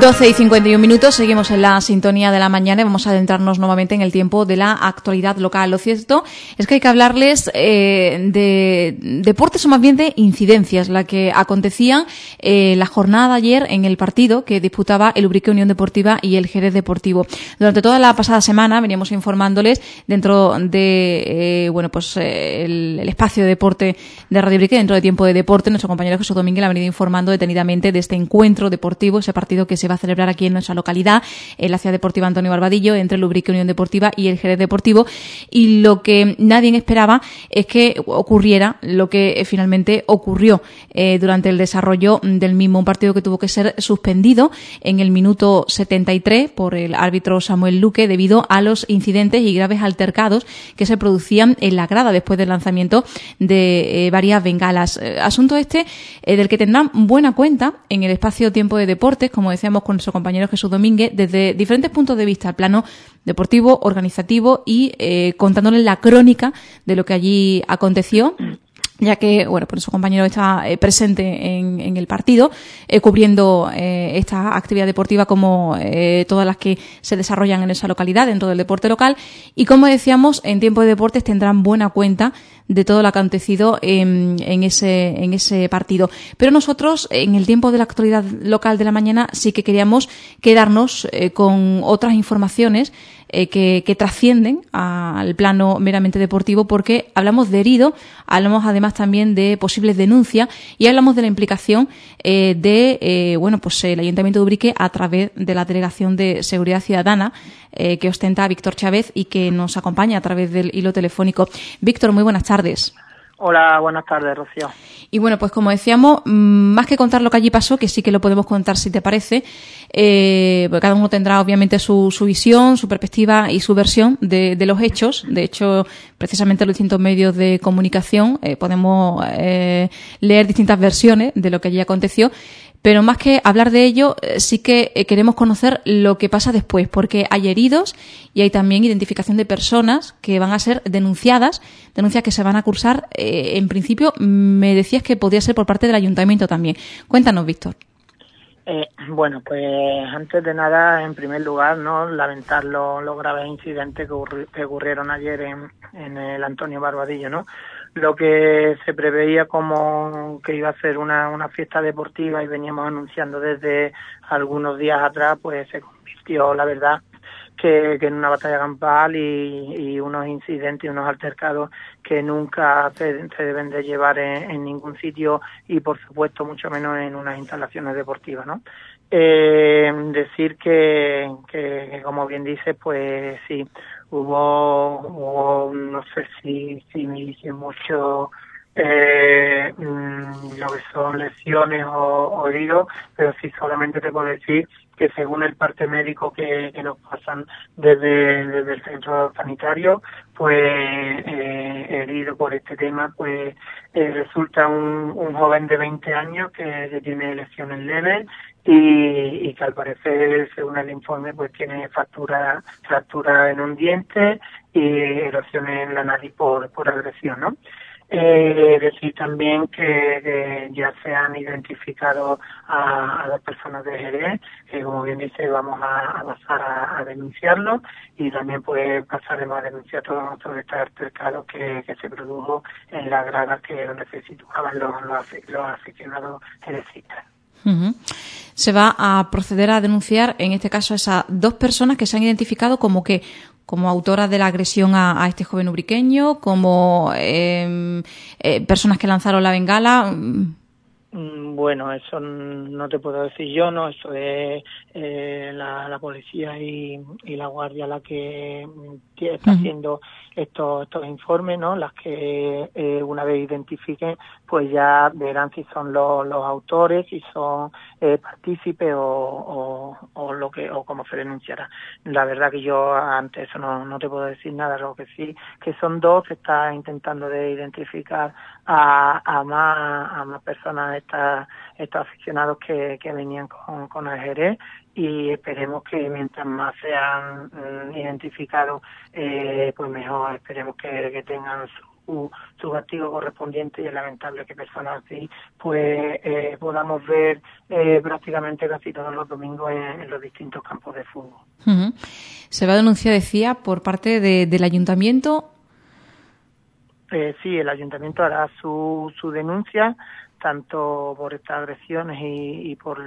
12 y 51 minutos, seguimos en la sintonía de la mañana y vamos a adentrarnos nuevamente en el tiempo de la actualidad local. Lo cierto es que hay que hablarles eh, de deportes o más bien de incidencias, la que acontecían eh, la jornada ayer en el partido que disputaba el Ubrique Unión Deportiva y el Jerez Deportivo. Durante toda la pasada semana veníamos informándoles dentro de eh, bueno pues el, espacio de deporte de Radio Ubrique, dentro de tiempo de deporte, nuestro compañero Jesús Domínguez ha venido informando detenidamente de este encuentro deportivo, ese partido que se va a celebrar aquí en nuestra localidad, en la ciudad deportiva Antonio Barbadillo, entre el Ubrique Unión Deportiva y el Jerez Deportivo. Y lo que nadie esperaba es que ocurriera lo que eh, finalmente ocurrió eh, durante el desarrollo del mismo, un partido que tuvo que ser suspendido en el minuto 73 por el árbitro Samuel Luque debido a los incidentes y graves altercados que se producían en la grada después del lanzamiento de eh, varias bengalas. asunto este del que tendrán buena cuenta en el espacio tiempo de deportes, como decíamos con nuestro compañero Jesús Domínguez desde diferentes puntos de vista, el plano deportivo, organizativo y eh, contándoles la crónica de lo que allí aconteció ya que, bueno, pues su compañero está eh, presente en, el partido, eh, cubriendo eh, esta actividad deportiva como todas las que se desarrollan en esa localidad, dentro del deporte local, y como decíamos, en tiempo de deportes tendrán buena cuenta de todo lo acontecido en, en, ese, en ese partido. Pero nosotros, en el tiempo de la actualidad local de la mañana, sí que queríamos quedarnos con otras informaciones eh, que, que, trascienden al plano meramente deportivo porque hablamos de herido, hablamos además también de posibles denuncias y hablamos de la implicación eh, de eh, bueno pues el Ayuntamiento de Ubrique a través de la Delegación de Seguridad Ciudadana que ostenta Víctor Chávez y que nos acompaña a través del hilo telefónico. Víctor, muy buenas tardes. Hola, buenas tardes, Rocío. Y bueno, pues como decíamos, mm, más que contar lo que allí pasó, que sí que lo podemos contar si te parece, eh, pues cada uno tendrá obviamente su, su, visión, su perspectiva y su versión de, de, los hechos. De hecho, precisamente en los distintos medios de comunicación eh, podemos eh, leer distintas versiones de lo que allí aconteció. Pero más que hablar de ello, eh, sí que eh, queremos conocer lo que pasa después, porque hay heridos y hay también identificación de personas que van a ser denunciadas, denuncias que se van a cursar. Eh, en principio, me decías que podía ser por parte del ayuntamiento también. Cuéntanos, Víctor. Eh, bueno, pues antes de nada, en primer lugar, no lamentar los, graves incidentes que, ocurrieron ayer en, en, el Antonio Barbadillo, ¿no? Lo que se preveía como que iba a ser una, una fiesta deportiva y veníamos anunciando desde algunos días atrás, pues se convirtió, la verdad, que, en una batalla campal y, unos incidentes unos altercados que nunca se, deben de llevar en, ningún sitio y por supuesto mucho menos en unas instalaciones deportivas. Eh, decir que, que, como bien dice, pues sí, hubo, no sé si, si me hice mucho eh, mm, lo que son lesiones o, heridos, pero sí solamente te puedo decir que según el parte médico que, nos pasan desde, desde, el centro sanitario, pues eh, herido por este tema, pues eh, resulta un, un, joven de 20 años que, tiene lesiones leves y, y, que al parecer, según el informe, pues tiene fractura, fractura en un diente y erosiones en la nariz por, por agresión, ¿no? Eh, decir también que, ya se han identificado a, a, dos personas de Jerez, que como bien dice vamos a, pasar a, denunciarlo y también pues pasaremos a denunciar todo, todo este que, se produjo en la grada que donde los, los, los aficionados jerecistas. Se va a proceder a denunciar, en este caso, a esas dos personas que se han identificado como que como autoras de la agresión a, este joven ubriqueño, como em, eh, personas que lanzaron la bengala. Bueno, eso no te puedo decir yo, ¿no? Eso es eh, la, policía y, la guardia la que mm, está haciendo estos, estos informes, ¿no? Las que eh, una vez identifiquen, pues ya verán si son los, los autores, si son eh, partícipes o, o, lo que o cómo se denunciará. La verdad que yo antes eso no, no te puedo decir nada, lo que sí que son dos, se está intentando de identificar a, a más a más personas estas estos aficionados que, que venían con, con Jerez y esperemos que mientras más sean mm, identificados, eh, pues mejor, esperemos que, que tengan su, su castigo correspondiente y es lamentable que personas así pues eh, podamos ver eh, prácticamente casi todos los domingos en, los distintos campos de fútbol. Se va a denunciar, decía, por parte del ayuntamiento. Eh, sí, el ayuntamiento hará su, su denuncia tanto por estas agresiones y, por,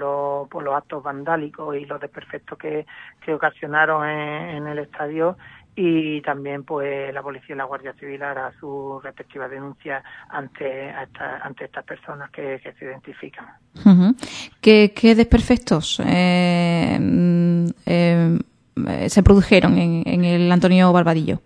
por los actos vandálicos y los desperfectos que, que ocasionaron en, el estadio y también pues la policía y la guardia civil hará su respectiva denuncia ante ante estas personas que, se identifican. ¿Qué, desperfectos eh, mm, eh, se produjeron en, en el Antonio Barbadillo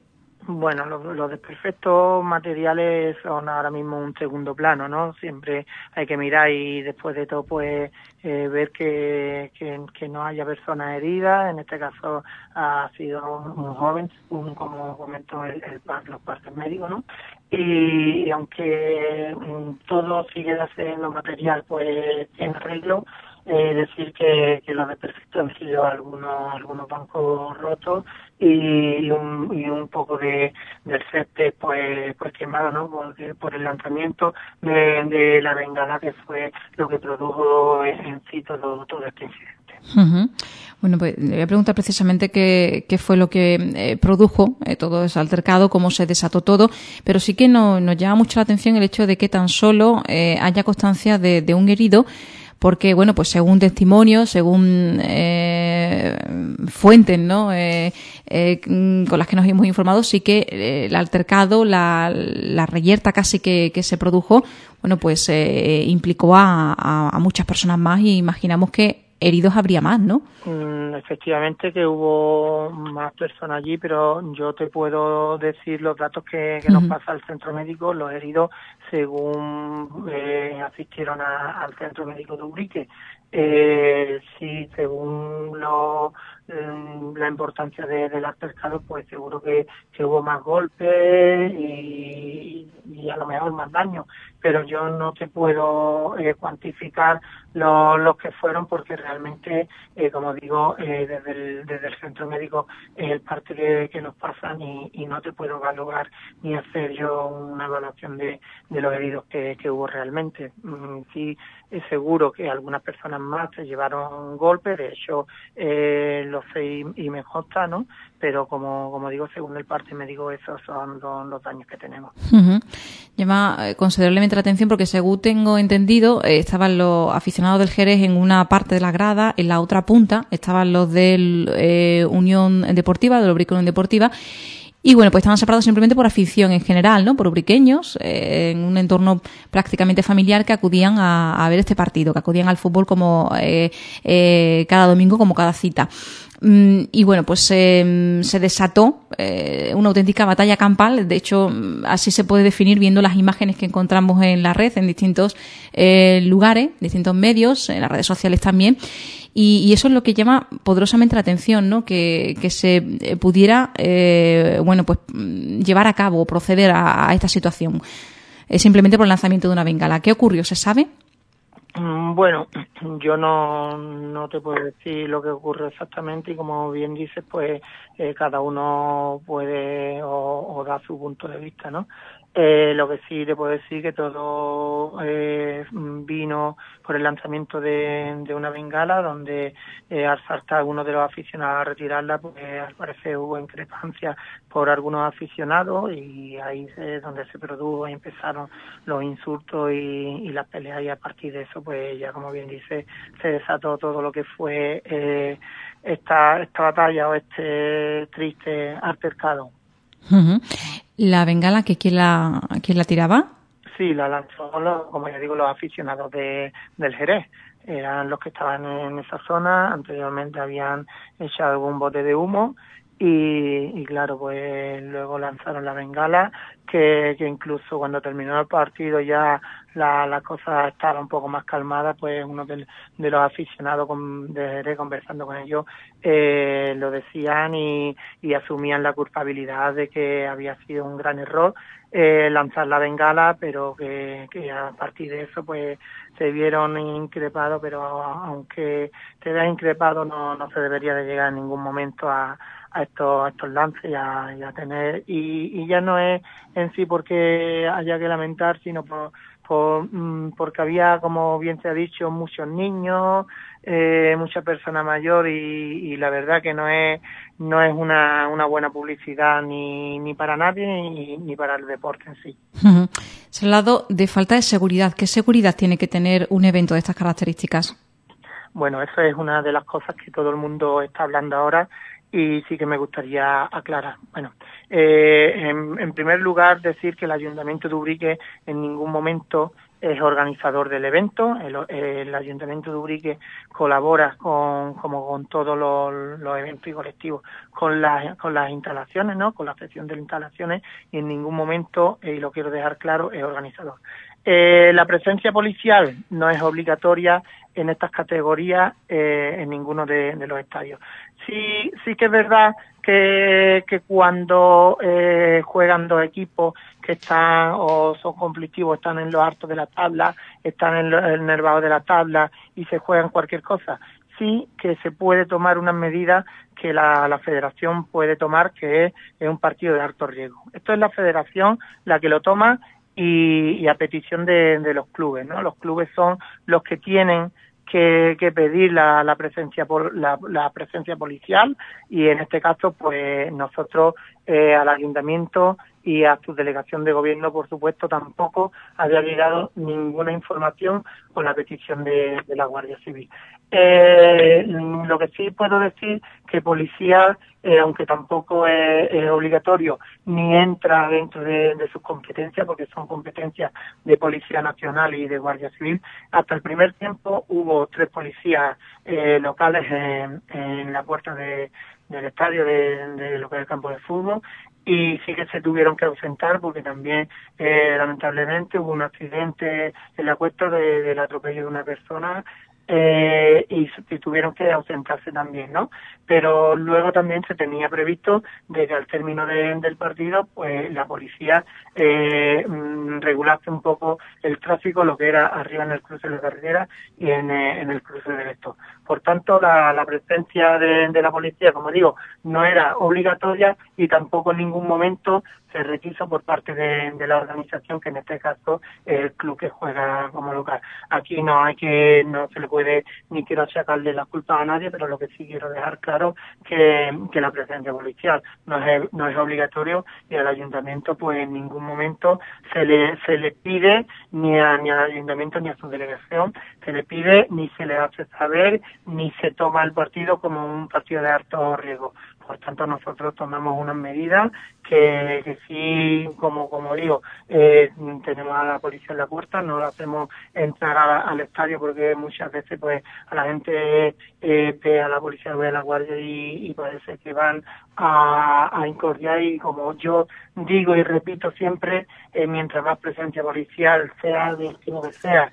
bueno, los, desperfectos materiales son ahora mismo un segundo plano, ¿no? Siempre hay que mirar y después de todo, pues, eh, ver que, que, no haya personas heridas. En este caso ha sido un, joven, un, como comentó el, el, los partes médicos, ¿no? Y, aunque mm, todo sigue lo material, pues, en arreglo, eh, decir que, que los desperfectos han sido algunos, algunos bancos rotos y, un, y un poco de del césped pues pues quemado no por, el lanzamiento de, de, la bengala que fue lo que produjo en sí todo, todo este incidente. Bueno, pues le voy a preguntar precisamente qué, fue lo que eh, produjo eh, todo ese altercado, cómo se desató todo, pero sí que no, nos llama mucho la atención el hecho de que tan solo eh, haya constancia de un herido porque, bueno, pues según testimonios, según eh, fuentes, ¿no? Eh, eh, con las que nos hemos informado, sí que el altercado, la, la reyerta casi que, que se produjo, bueno, pues implicó a, a, muchas personas más y imaginamos que heridos habría más, ¿no? Mm, efectivamente que hubo más personas allí, pero yo te puedo decir los datos que, nos pasa al centro médico, los heridos según eh, asistieron al centro médico de Ubrique. Eh, sí, según lo, mm, la importancia de, del altercado, pues seguro que, hubo más golpes y, a lo mejor más daño, pero yo no te puedo eh, cuantificar los que fueron porque realmente, eh, como digo, eh, desde, el, desde el centro médico es el parte que, nos pasan y, no te puedo valorar ni hacer yo una evaluación de, de los heridos que, que hubo realmente. Mm, sí, es seguro que algunas personas más se llevaron golpes, de hecho eh, lo sé y, me consta, ¿no? Pero como, como digo, según el parte médico, esos son los, daños que tenemos. Llama eh, considerablemente la atención porque según tengo entendido, eh, estaban los aficionados del Jerez en una parte de la grada, en la otra punta estaban los del eh, Unión Deportiva, de la Unión Deportiva, y bueno, pues estaban separados simplemente por afición en general, ¿no? Por ubriqueños, eh, en un entorno prácticamente familiar que acudían a, ver este partido, que acudían al fútbol como eh, eh, cada domingo, como cada cita. Mm, y bueno, pues se desató una auténtica batalla campal. De hecho, así se puede definir viendo las imágenes que encontramos en la red, en distintos lugares, distintos medios, en las redes sociales también. Y, eso es lo que llama poderosamente la atención, ¿no? Que, se eh, pudiera, eh, bueno, pues mm, llevar a cabo o proceder a, esta situación eh, simplemente por el lanzamiento de una bengala. ¿Qué ocurrió? ¿Se sabe? Mm, bueno, yo no, no te puedo decir lo que ocurre exactamente y como bien dices, pues cada uno puede o, o su punto de vista, ¿no? Eh, lo que sí te puedo decir que todo eh, vino por el lanzamiento de, una bengala donde eh, al saltar algunos de los aficionados a retirarla, pues al parecer hubo increpancia por algunos aficionados y ahí es donde se produjo y empezaron los insultos y, las peleas y a partir de eso, pues ya como bien dice, se desató todo lo que fue eh, esta, esta batalla o este triste altercado. ¿La bengala que quién la, quién la tiraba? Sí, la lanzó, como ya digo, los aficionados de, del Jerez. Eran los que estaban en esa zona. Anteriormente habían echado algún bote de humo y, claro, pues luego lanzaron la bengala, que, que incluso cuando terminó el partido ya la, la cosa estaba un poco más calmada, pues uno de, los aficionados con, de conversando con ellos eh, lo decían y, y asumían la culpabilidad de que había sido un gran error eh, lanzar la bengala, pero que, que a partir de eso pues se vieron increpados, pero aunque te veas increpado no, no se debería de llegar en ningún momento a, a estos, estos lances y a, tener, y, y, ya no es en sí porque haya que lamentar, sino por, por, mm, porque había, como bien se ha dicho, muchos niños, eh, mucha persona mayor y, la verdad que no es no es una, una buena publicidad ni, ni para nadie ni, ni para el deporte en sí. Se ha hablado de falta de seguridad. ¿Qué seguridad tiene que tener un evento de estas características? Bueno, eso es una de las cosas que todo el mundo está hablando ahora y sí que me gustaría aclarar. Bueno, eh, en, primer lugar decir que el Ayuntamiento de Ubrique en ningún momento es organizador del evento. El, Ayuntamiento de Ubrique colabora con, como con todos los, eventos y colectivos con las, con las instalaciones, ¿no? Con la sección de instalaciones y en ningún momento, y lo quiero dejar claro, es organizador. Eh, la presencia policial no es obligatoria en estas categorías eh, en ninguno de, los estadios. Sí, sí que es verdad que, cuando eh, juegan dos equipos que están o son conflictivos, están en los altos de la tabla, están en el nervado de la tabla y se juegan cualquier cosa, sí que se puede tomar unas medidas que la federación puede tomar, que es, un partido de alto riesgo. Esto es la federación la que lo toma y, a petición de, los clubes, ¿no? Los clubes son los que tienen que, pedir la, la presencia la, la, presencia policial y en este caso pues nosotros eh, al ayuntamiento y a su delegación de gobierno por supuesto tampoco había llegado ninguna información con la petición de la Guardia Civil. Eh, lo que sí puedo decir que policía, eh, aunque tampoco es, obligatorio, ni entra dentro de, sus competencias, porque son competencias de Policía Nacional y de Guardia Civil. Hasta el primer tiempo hubo tres policías eh, locales en, la puerta del estadio de, lo que es el campo de fútbol y sí que se tuvieron que ausentar porque también lamentablemente hubo un accidente en la cuesta del atropello de una persona eh, y, tuvieron que ausentarse también, ¿no? Pero luego también se tenía previsto, desde el término del partido, pues la policía eh, mm, regulase un poco el tráfico, lo que era arriba en el cruce de la carretera y en, eh, el cruce de esto. Por tanto, la, presencia de, de, la policía, como digo, no era obligatoria y tampoco en ningún momento se requiso por parte de, la organización, que en este caso es el club que juega como local. Aquí no hay que, no se le puede ni quiero sacarle la culpa a nadie, pero lo que sí quiero dejar claro que, que la presencia policial no es, no es obligatorio y al ayuntamiento pues en ningún momento se le, se le pide ni, a, ni al ayuntamiento ni a su delegación, se le pide ni se le hace saber ni se toma el partido como un partido de alto riesgo. Por tanto, nosotros tomamos unas medidas que, que sí, como, como digo, eh, tenemos a la policía en la puerta, no la hacemos entrar al estadio porque muchas veces pues a la gente eh, ve a la policía, ve a la guardia y, parece que van a, incordiar y como yo digo y repito siempre, eh, mientras más presencia policial sea de que sea,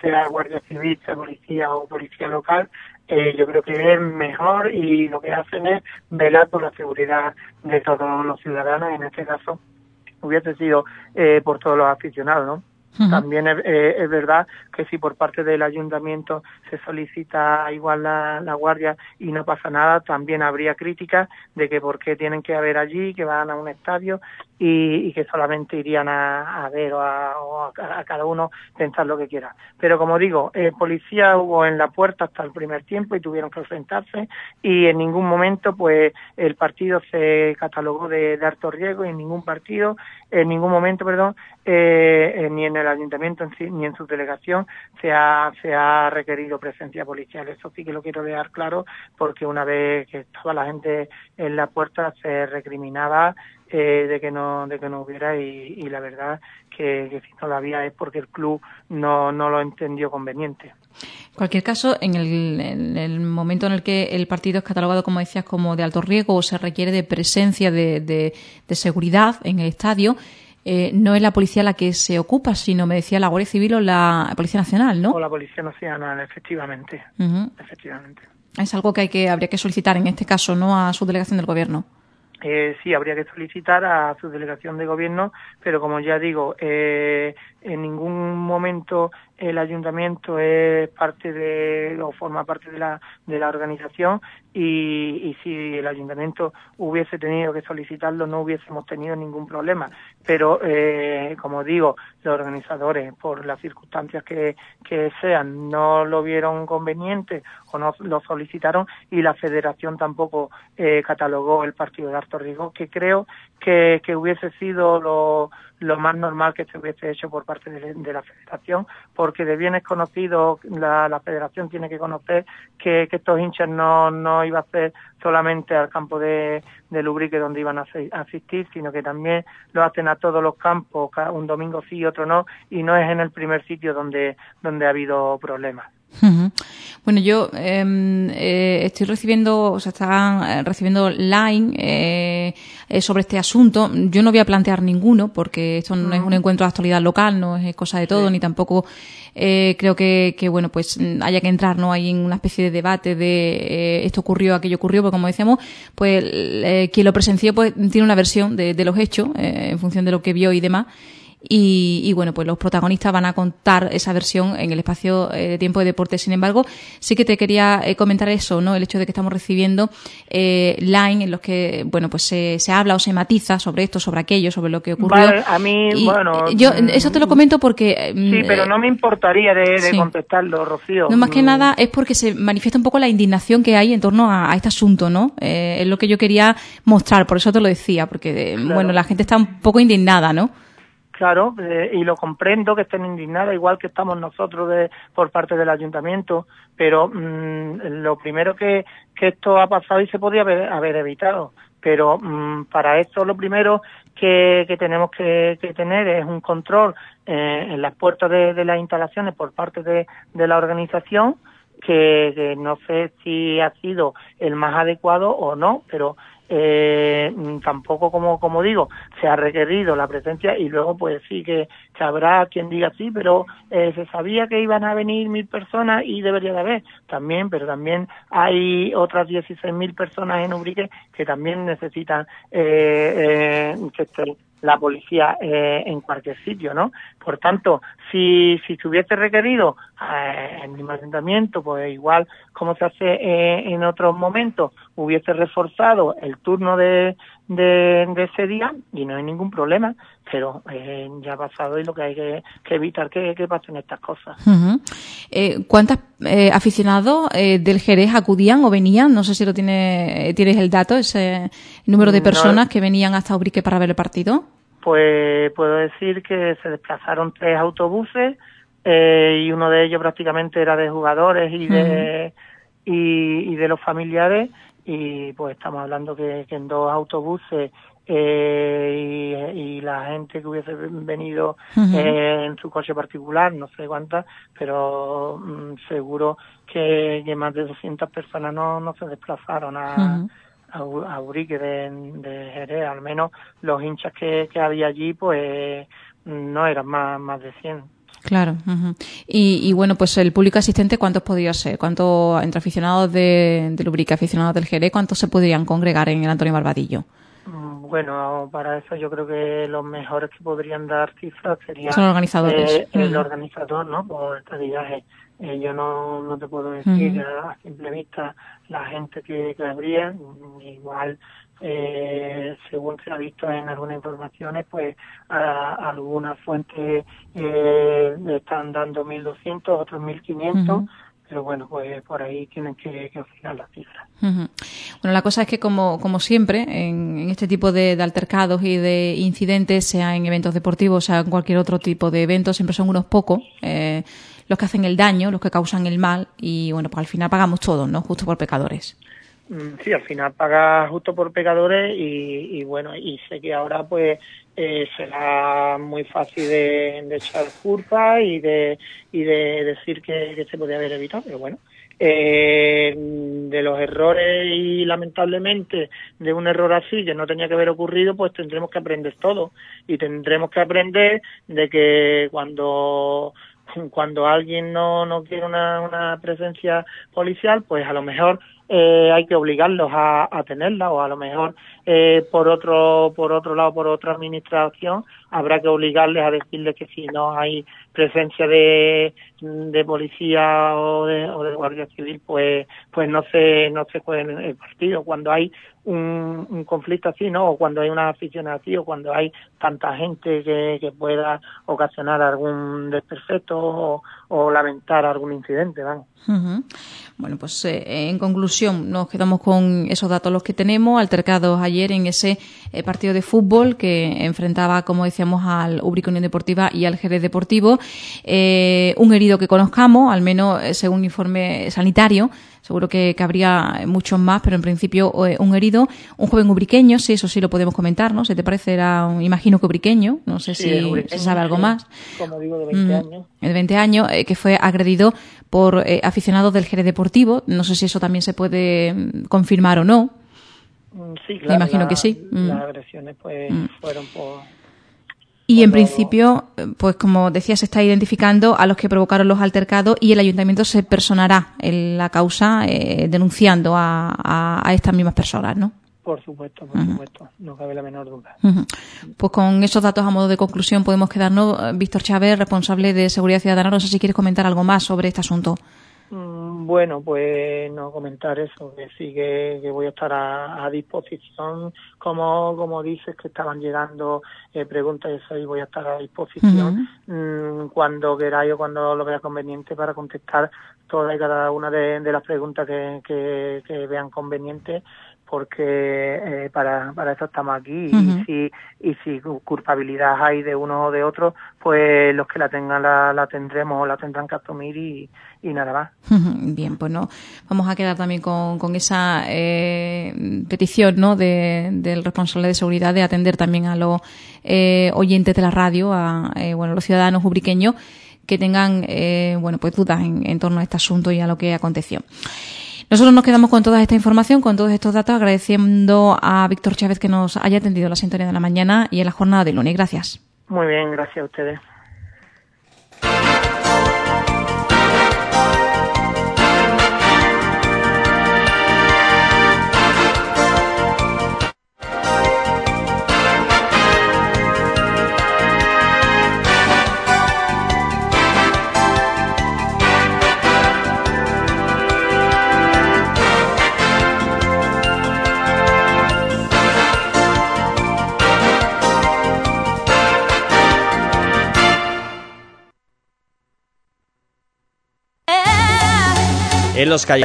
sea guardia civil, sea policía o policía local, eh, yo creo que es mejor y lo que hacen es velar por la seguridad de todos los ciudadanos, en este caso hubiese sido eh, por todos los aficionados, ¿no? También eh, es, verdad que si por parte del ayuntamiento se solicita igual la, guardia y no pasa nada, también habría críticas de que por qué tienen que haber allí, que van a un estadio y, que solamente irían a, ver o, a, cada uno pensar lo que quiera. Pero como digo, eh, policía hubo en la puerta hasta el primer tiempo y tuvieron que enfrentarse y en ningún momento pues el partido se catalogó de, de alto riesgo y en ningún partido, en ningún momento, perdón, eh, eh, ni en el ayuntamiento en sí, ni en su delegación se ha, se ha requerido presencia policial. Eso sí que lo quiero dejar claro porque una vez que estaba la gente en la puerta se recriminaba eh, de que no de que no hubiera y, la verdad que, si no la había es porque el club no, no lo entendió conveniente. En cualquier caso, en el, momento en el que el partido es catalogado, como decías, como de alto riesgo o se requiere de presencia de, de seguridad en el estadio, eh, no es la policía la que se ocupa, sino me decía la Guardia Civil o la Policía Nacional, ¿no? O la Policía Nacional, efectivamente. efectivamente. Es algo que, hay que habría que solicitar en este caso, ¿no? A su delegación del gobierno. Eh, sí, habría que solicitar a su delegación de gobierno, pero como ya digo, eh, en ningún momento el ayuntamiento es parte de o forma parte de la, de la organización y, si el ayuntamiento hubiese tenido que solicitarlo no hubiésemos tenido ningún problema. Pero, eh, como digo, los organizadores, por las circunstancias que, que sean, no lo vieron conveniente o no lo solicitaron y la federación tampoco eh, catalogó el partido de Arto Rigo, que creo que, que hubiese sido lo, lo más normal que se hubiese hecho por parte de, la federación, porque de bienes conocidos la, la federación tiene que conocer que, estos hinchas no, no iba a ser solamente al campo de, de Lubrique donde iban a, asistir, sino que también lo hacen a todos los campos, un domingo sí y otro no, y no es en el primer sitio donde, donde ha habido problemas. Bueno, yo em, eh, estoy recibiendo, o sea, están eh, recibiendo line eh, eh, sobre este asunto. Yo no voy a plantear ninguno porque esto no es un encuentro de actualidad local, no es cosa de todo, ni tampoco eh, creo que, que, bueno, pues haya que entrar, ¿no? Ahí en una especie de debate de esto ocurrió, aquello ocurrió, porque como decíamos, pues quien lo presenció pues tiene una versión de, de los hechos en función de lo que vio y demás. Y, bueno, pues los protagonistas van a contar esa versión en el espacio eh, de tiempo de deporte. Sin embargo, sí que te quería eh, comentar eso, ¿no? El hecho de que estamos recibiendo eh, line en los que, bueno, pues se, se, habla o se matiza sobre esto, sobre aquello, sobre lo que ocurrió. a mí, bueno. Yo, eso te lo comento porque. Mm, sí, pero no me importaría de, contestarlo, Rocío. No, más que mm. nada es porque se manifiesta un poco la indignación que hay en torno a, este asunto, ¿no? es lo que yo quería mostrar, por eso te lo decía, porque, bueno, la gente está un poco indignada, ¿no? Claro, eh, y lo comprendo que estén indignadas, igual que estamos nosotros de, por parte del ayuntamiento, pero mm, lo primero que, esto ha pasado y se podía haber, haber evitado. Pero mm, para esto lo primero que, tenemos que, tener es un control eh, en las puertas de, las instalaciones por parte de, la organización, que, no sé si ha sido el más adecuado o no, pero eh, tampoco como como digo se ha requerido la presencia y luego pues sí que, habrá quien diga sí pero eh, se sabía que iban a venir mil personas y debería de haber también pero también hay otras 16.000 personas en Ubrique que también necesitan eh, eh, la policía eh, en cualquier sitio, ¿no? Por tanto, si, si se hubiese requerido eh, el ayuntamiento, pues igual como se hace eh, en otros momentos, hubiese reforzado el turno de, de, ese día y no hay ningún problema, pero eh, ya ha pasado y lo que hay que, evitar que, que, pasen estas cosas. eh, ¿Cuántos eh, aficionados eh, del Jerez acudían o venían? No sé si lo tiene, tienes el dato, ese número de personas que venían hasta Ubrique para ver el partido. Pues puedo decir que se desplazaron tres autobuses y uno de ellos prácticamente era de jugadores y de, y de los familiares y pues estamos hablando que, en dos autobuses eh, y, la gente que hubiese venido eh, en su coche particular, no sé cuántas, pero mm, seguro que, más de 200 personas no, no se desplazaron a, a, Urique de, de, Jerez, al menos los hinchas que, que había allí pues no eran más, más de 100. Claro. y, bueno, pues el público asistente, ¿cuántos podría ser? ¿Cuántos, entre aficionados de, de Lubrica, aficionados del Jerez, cuántos se podrían congregar en el Antonio Barbadillo? Mm, bueno, para eso yo creo que los mejores que podrían dar cifras serían Son organizadores. Eh, el organizador, ¿no? Por este viaje. Eh, yo no, no te puedo decir a simple vista la gente que, que habría. Igual eh, según se ha visto en algunas informaciones, pues a, algunas fuentes eh, están dando 1.200, otros 1.500. Pero bueno, pues por ahí tienen que, que las cifras. Bueno, la cosa es que como, como siempre, en, este tipo de, altercados y de incidentes, sea en eventos deportivos, sea en cualquier otro tipo de eventos, siempre son unos pocos eh, los que hacen el daño, los que causan el mal y bueno, pues al final pagamos todos, ¿no? Justo por pecadores. Mm, sí, al final paga justo por pecadores y, bueno, y sé que ahora pues eh, será muy fácil de, echar culpa y de, y de decir que, se podía haber evitado, pero bueno, eh, de los errores y lamentablemente de un error así que no tenía que haber ocurrido, pues tendremos que aprender todo y tendremos que aprender de que cuando cuando alguien no, no quiere una, una presencia policial, pues a lo mejor eh, hay que obligarlos a, a, tenerla o a lo mejor eh, por otro por otro lado por otra administración habrá que obligarles a decirles que si no hay presencia de, de policía o de, o de guardia civil pues pues no se no se juegue el partido. Cuando hay un, un, conflicto así, ¿no? O cuando hay una afición así, o cuando hay tanta gente que, que pueda ocasionar algún desperfecto o, o lamentar algún incidente, ¿vale? Uh. Bueno, pues eh, en conclusión, nos quedamos con esos datos los que tenemos, altercados ayer en ese eh, partido de fútbol que enfrentaba, como decíamos, al Ubrico Unión Deportiva y al Jerez Deportivo. Eh, un herido que conozcamos, al menos eh, según informe sanitario, seguro que, que habría muchos más, pero en principio eh, un herido, un joven ubriqueño, sí, eso sí lo podemos comentar, ¿no? ¿Se te parece? Era, un, imagino que ubriqueño, no sé Sí, si se sabe algo más. Como digo, de 20 años. De 20 años, eh, que fue agredido por eh, aficionados del Jerez Deportivo. No sé si eso también se puede mm, confirmar o no. Mm, Sí, Me claro. imagino la- que sí. Mm. Las agresiones pues Mm. fueron por... Y en principio, pues como decía, se está identificando a los que provocaron los altercados y el ayuntamiento se personará en la causa eh, denunciando a, a- a estas mismas personas, ¿no? Por supuesto, por supuesto. No cabe la menor duda. Pues con esos datos a modo de conclusión podemos quedarnos. Víctor Chávez, responsable de Seguridad Ciudadana, no sé si quieres comentar algo más sobre este asunto. Mm, Bueno, pues no comentar eso, que sí que, que voy a estar a, a disposición, como como dices que estaban llegando eh, preguntas y eso y voy a estar a disposición. Mm, cuando queráis o cuando lo vea conveniente para contestar todas y cada una de, de las preguntas que, que, que vean convenientes porque eh, para, para eso estamos aquí y si y si culpabilidad hay de uno o de otro pues los que la tengan la, la tendremos o la tendrán que asumir y, y nada más Bien, pues no, vamos a quedar también con, con esa eh, petición ¿no? de, del responsable de seguridad de atender también a los eh, oyentes de la radio, a eh, bueno, los ciudadanos ubriqueños que tengan eh, bueno, pues dudas en, en torno a este asunto y a lo que aconteció. Nosotros nos quedamos con toda esta información, con todos estos datos, agradeciendo a Víctor Chávez que nos haya atendido en la sintonía de la mañana y en la jornada de lunes. Gracias. Muy bien, gracias a ustedes. En los calles